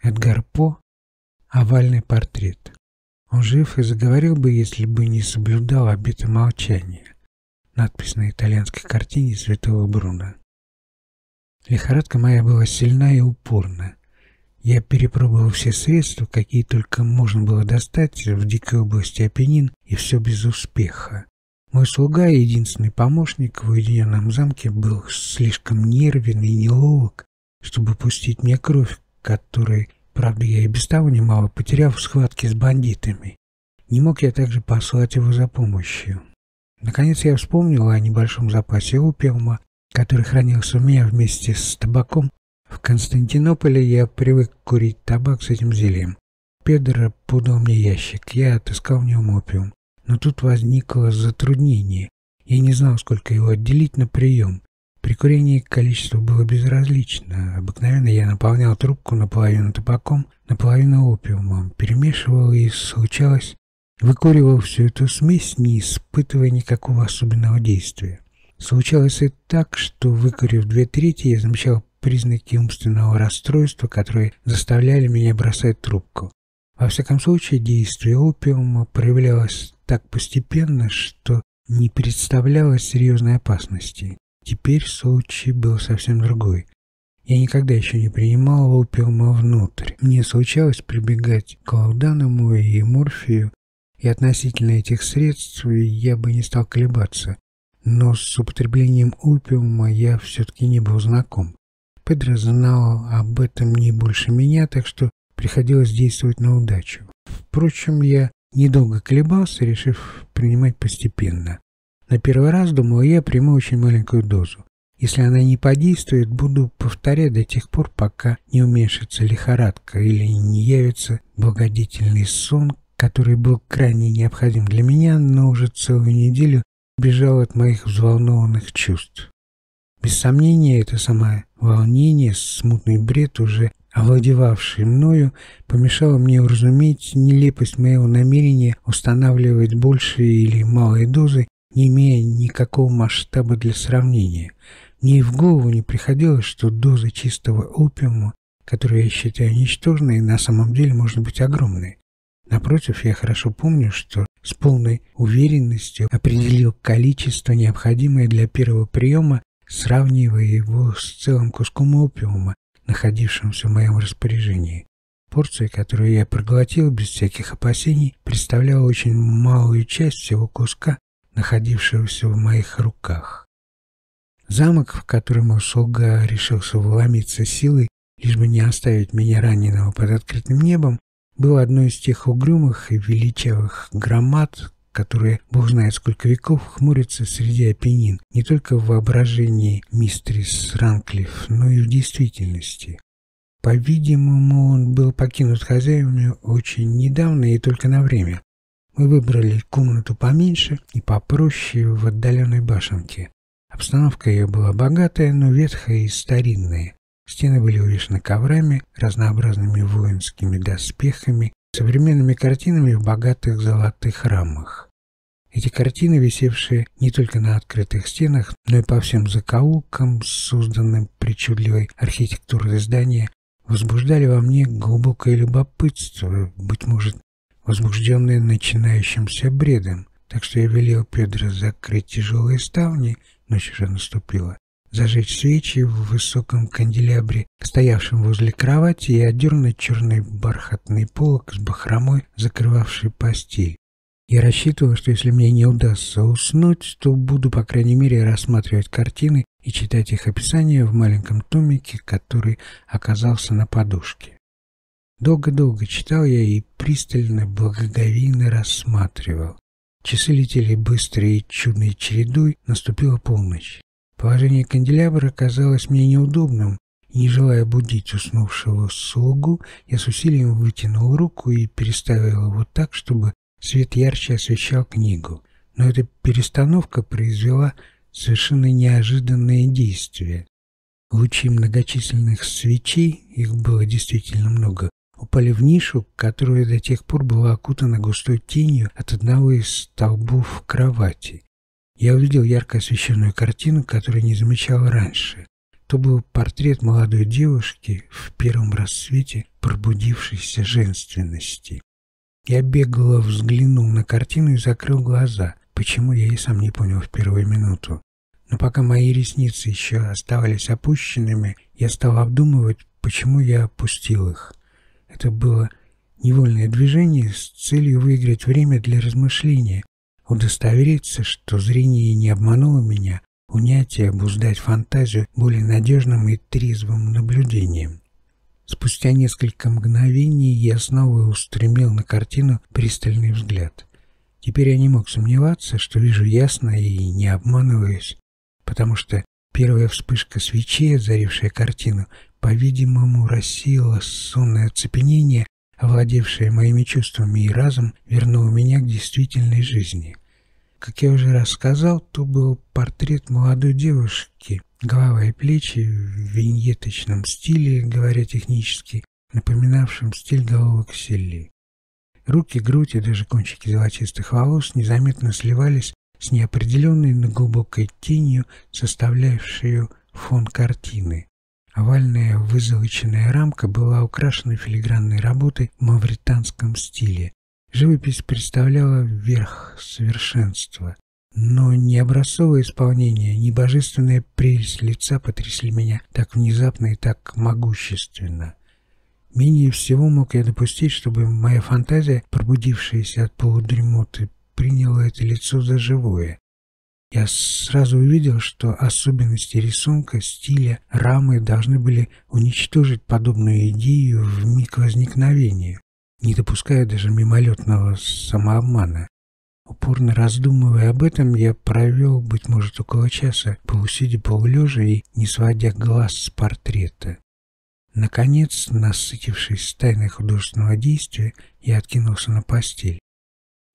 Эдгар По «Овальный портрет». Он жив и заговорил бы, если бы не соблюдал обеты молчания. Надпись на итальянской картине святого Бруно. Лихорадка моя была сильна и упорна. Я перепробовал все средства, какие только можно было достать в дикой области Апеннин, и все без успеха. Мой слуга и единственный помощник в уединенном замке был слишком нервен и неловок, чтобы пустить мне кровь, которой, правда, я и без того немало потерял в схватке с бандитами. Не мог я также послать его за помощью. Наконец я вспомнил о небольшом запасе опиума, который хранился у меня вместе с табаком. В Константинополе я привык курить табак с этим зельем. Педро подал мне ящик, я отыскал в нем опиум. Но тут возникло затруднение. Я не знал, сколько его отделить на прием. При курении количество было безразлично. Обыкновенно я наполнял трубку наполовину табаком, наполовину опиумом, перемешивал и, случалось, выкуривал всю эту смесь, не испытывая никакого особенного действия. Случалось и так, что, выкурив две трети, я замечал признаки умственного расстройства, которые заставляли меня бросать трубку. Во всяком случае, действие опиума проявлялось так постепенно, что не представляло серьезной опасности. Теперь случай был совсем другой. Я никогда еще не принимал опиума внутрь. Мне случалось прибегать к лауданому и морфию, и относительно этих средств я бы не стал колебаться. Но с употреблением опиума я все-таки не был знаком. Педро знал об этом не больше меня, так что приходилось действовать на удачу. Впрочем, я недолго колебался, решив принимать постепенно. На первый раз, думал я, приму очень маленькую дозу. Если она не подействует, буду повторять до тех пор, пока не уменьшится лихорадка или не явится благодетельный сон, который был крайне необходим для меня, но уже целую неделю бежал от моих взволнованных чувств. Без сомнения, это самое волнение, смутный бред уже овладевавший мною, помешало мне уразуметь нелепость моего намерения устанавливать большие или малые дозы, не имея никакого масштаба для сравнения. Мне и в голову не приходило, что доза чистого опиума, которую я считаю ничтожной, на самом деле может быть огромной. Напротив, я хорошо помню, что с полной уверенностью определил количество, необходимое для первого приема, сравнивая его с целым куском опиума, находившемся в моем распоряжении. Порция, которую я проглотил без всяких опасений, представляла очень малую часть всего куска, находившегося в моих руках. Замок, в который мой слуга решился вломиться силой, лишь бы не оставить меня раненого под открытым небом, был одной из тех угрюмых и величавых громад, которые, бог знает сколько веков, хмурятся среди опенин, не только в воображении мистерис Ранклифф, но и в действительности. По-видимому, он был покинут хозяевами очень недавно и только на время. Мы выбрали комнату поменьше и попроще в отдаленной башенке. Обстановка ее была богатая, но ветхая и старинная. Стены были увешаны коврами, разнообразными воинскими доспехами, современными картинами в богатых золотых рамах. Эти картины, висевшие не только на открытых стенах, но и по всем закоулкам, созданным причудливой архитектурой здания, возбуждали во мне глубокое любопытство, быть может, возбужденное начинающимся бредом, так что я велел Педро закрыть тяжелые ставни, ночь уже наступила, зажечь свечи в высоком канделябре, стоявшем возле кровати, и отдернуть черный бархатный полог с бахромой, закрывавший постель. Я рассчитывал, что если мне не удастся уснуть, то буду, по крайней мере, рассматривать картины и читать их описания в маленьком томике, который оказался на подушке. Долго-долго читал я и пристально, благоговейно рассматривал. Часы летели быстро и чудной чередой, наступила полночь. Положение канделябра казалось мне неудобным, и, не желая будить уснувшего слугу, я с усилием вытянул руку и переставил его так, чтобы Свет ярче освещал книгу, но эта перестановка произвела совершенно неожиданное действие. Лучи многочисленных свечей, их было действительно много, упали в нишу, которая до тех пор была окутана густой тенью от одного из столбов кровати. Я увидел ярко освещенную картину, которую не замечал раньше. то был портрет молодой девушки в первом рассвете пробудившейся женственности. Я бегло взглянул на картину и закрыл глаза, почему я и сам не понял в первую минуту. Но пока мои ресницы еще оставались опущенными, я стал обдумывать, почему я опустил их. Это было невольное движение с целью выиграть время для размышления, удостовериться, что зрение не обмануло меня, унять и обуздать фантазию более надежным и трезвым наблюдением. Спустя несколько мгновений я снова устремил на картину пристальный взгляд. Теперь я не мог сомневаться, что вижу ясно и не обманываюсь, потому что первая вспышка свечи, озарившая картину, по-видимому, рассеяла сонное оцепенение, овладевшее моими чувствами и разом вернуло меня к действительной жизни. Как я уже рассказал, то был портрет молодой девушки, голова и плечи в виньеточном стиле, говоря технически, напоминавшем стиль головок Селли. Руки, грудь и даже кончики золотистых волос незаметно сливались с неопределенной, но глубокой тенью, составлявшей фон картины. Овальная вызолоченная рамка была украшена филигранной работой в мавританском стиле. Живопись представляла верх совершенства. Но ни образцовое исполнение, ни божественная прелесть лица потрясли меня так внезапно и так могущественно. Менее всего мог я допустить, чтобы моя фантазия, пробудившаяся от полудремоты, приняла это лицо за живое. Я сразу увидел, что особенности рисунка, стиля, рамы должны были уничтожить подобную идею в миг возникновения, не допуская даже мимолетного самообмана. Упорно раздумывая об этом, я провел, быть может, около часа, полусидя полулежа и не сводя глаз с портрета. Наконец, насытившись тайной художественного действия, я откинулся на постель.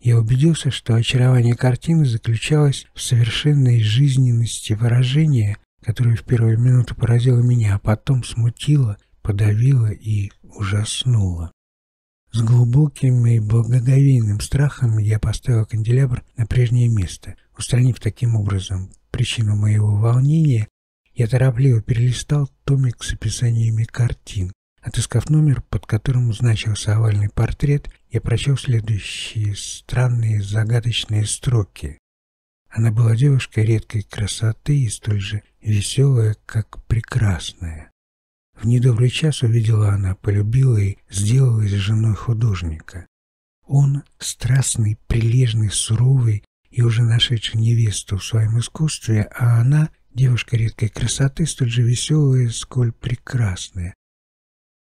Я убедился, что очарование картины заключалось в совершенной жизненности выражения, которое в первую минуту поразило меня, а потом смутило, подавило и ужаснуло. С глубоким и благоговейным страхом я поставил канделябр на прежнее место, устранив таким образом причину моего волнения, я торопливо перелистал томик с описаниями картин. Отыскав номер, под которым значился овальный портрет, я прочел следующие странные загадочные строки. Она была девушкой редкой красоты и столь же веселая, как прекрасная. В недобрый час увидела она, полюбила и сделалась женой художника. Он, страстный, прилежный, суровый и уже нашедший невесту в своем искусстве, а она, девушка редкой красоты, столь же веселая, сколь прекрасная.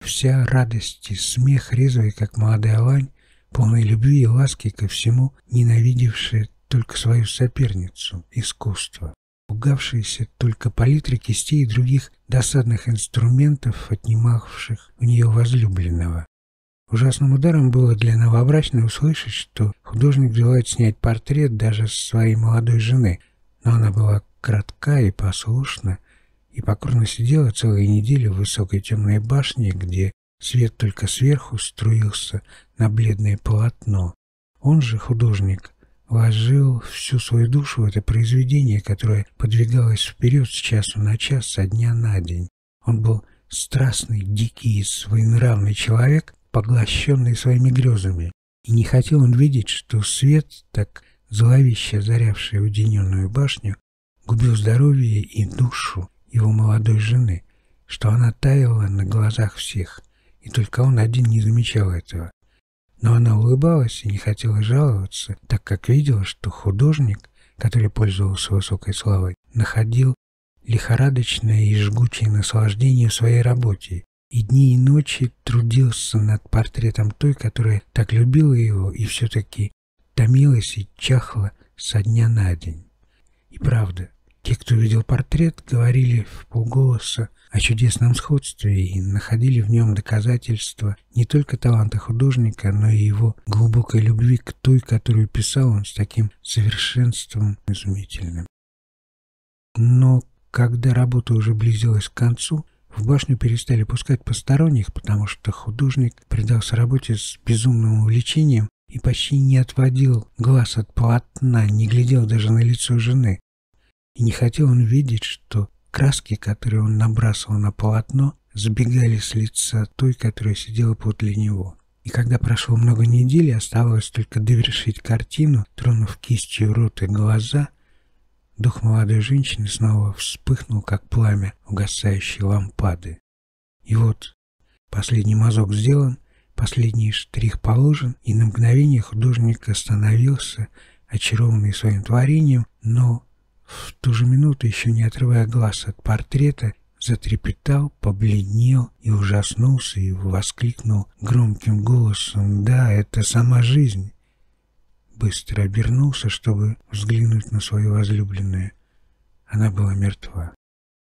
Вся радость и смех резвый, как молодая лань, полной любви и ласки ко всему, ненавидевшая только свою соперницу — искусство, пугавшаяся только палитры кистей и других досадных инструментов, отнимавших у нее возлюбленного. Ужасным ударом было для новобрачной услышать, что художник желает снять портрет даже своей молодой жены, но она была кратка и послушна, и покорно сидела целые недели в высокой темной башне, где свет только сверху струился на бледное полотно. Он же, художник, вложил всю свою душу в это произведение, которое подвигалось вперед с часу на час, со дня на день. Он был страстный, дикий и своенравный человек, поглощенный своими грезами, и не хотел он видеть, что свет, так зловеще озарявший уединенную башню, губил здоровье и душу его молодой жены, что она таяла на глазах всех, и только он один не замечал этого. Но она улыбалась и не хотела жаловаться, так как видела, что художник, который пользовался высокой славой, находил лихорадочное и жгучее наслаждение в своей работе, и дни и ночи трудился над портретом той, которая так любила его и все-таки томилась и чахла со дня на день. И правда, те, кто видел портрет, говорили в полголоса о чудесном сходстве и находили в нем доказательства не только таланта художника, но и его глубокой любви к той, которую писал он с таким совершенством изумительным. Но когда работа уже близилась к концу, в башню перестали пускать посторонних, потому что художник предался работе с безумным увлечением и почти не отводил глаз от полотна, не глядел даже на лицо жены, и не хотел он видеть, что краски, которые он набрасывал на полотно, сбегали с лица той, которая сидела подле него. И когда прошло много недель, оставалось только довершить картину, тронув кистью рот и глаза, дух молодой женщины снова вспыхнул, как пламя угасающей лампады. И вот последний мазок сделан, последний штрих положен, и на мгновение художник остановился, очарованный своим творением, но в ту же минуту, еще не отрывая глаз от портрета, затрепетал, побледнел и ужаснулся и воскликнул громким голосом «Да, это сама жизнь!» Быстро обернулся, чтобы взглянуть на свою возлюбленную. Она была мертва.